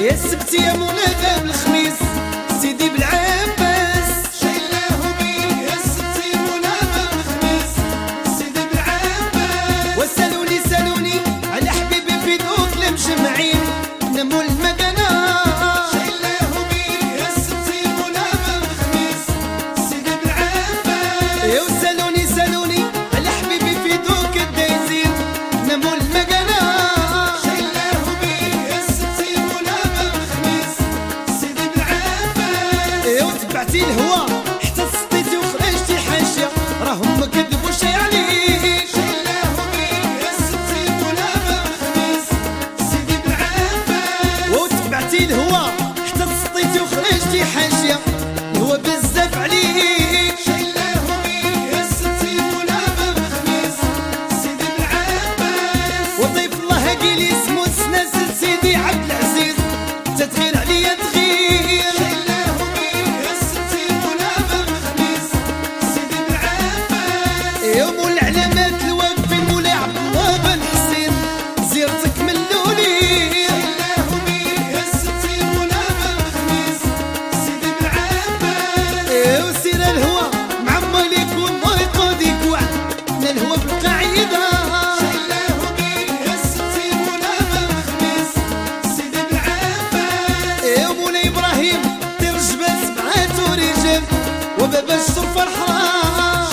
يا السبت يا باب الخميس سيدي بالعباس شيلاه يا السبت باب الخميس سيدي بالعباس. وسالوني سالوني على حبيبي في ذوق المجمعين. نمو المكانة شيلاه يا السبت باب الخميس سيدي بالعباس وخرجتي حاشية الهوا بزاف عليك شيلاه بيه يا الله سيدي عبد العزيز. تتغير عليا تغير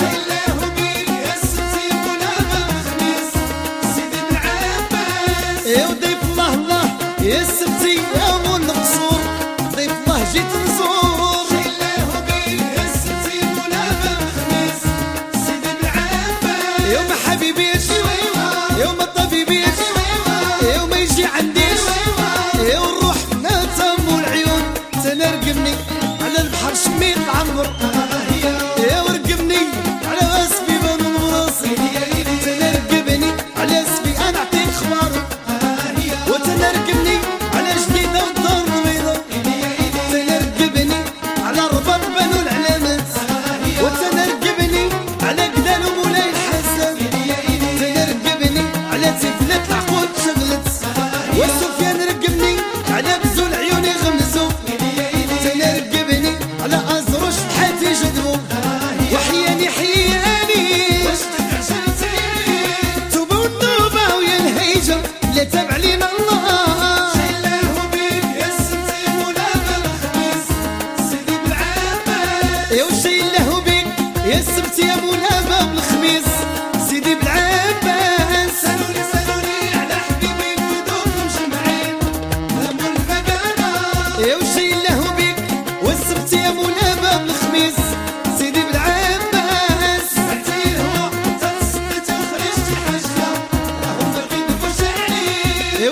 شيلاه بيه يا السبت منى باب الخميس سيدي بالعباس يا وضيف الله الله يا السبتي يا مول القصور ضيف الله جيت نزور. يا السبت منى باب الخميس سيدي بالعباس يوم حبيبيش يوم الطبيبيش يوم يجي عنديش يوم نروح نتم والعيون تنرقمني على البحر شميت عمر يا السبت يا مولا باب الخميس سيدي بالعباس سالوني سالوني على حبيبي بدون مجمعين لموا المكانة يا وشي له بيك والسبت يا مولا باب الخميس سيدي بالعباس الهوا تصدت وخرجتي حاجة راهم باقيين بوشعني يا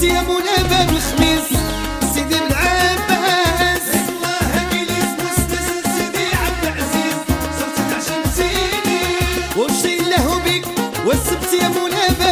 الخميس يا أبو الابا الخميس. سيدي بن عباس. الله جليس مستسل سيدي عبد العزيز. صرت تعشم سيدي والشي له بك والسبت يا أبو الابا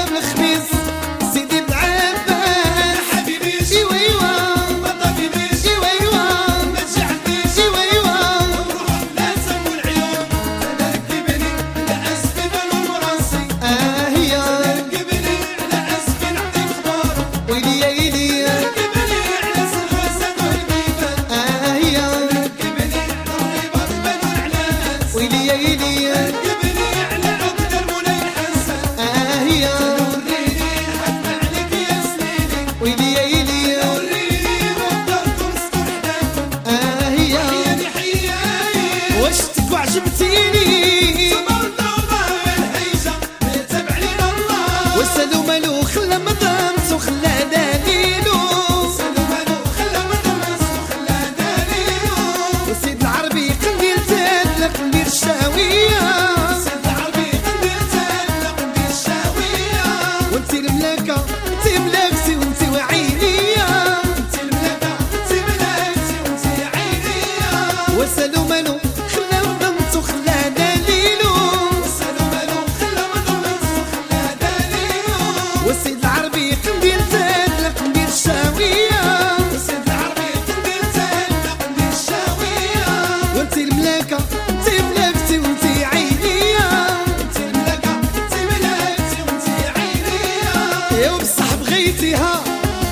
يا بغيتيها.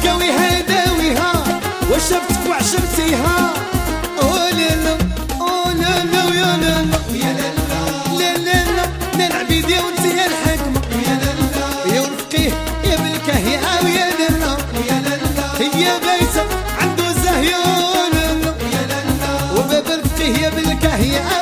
كاويها داويها. وشبتك وعشرتيها. أو لا لا أو لا لا يا يا يا يا آه يا يا يا آه يا